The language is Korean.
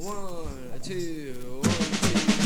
One, two, one, two.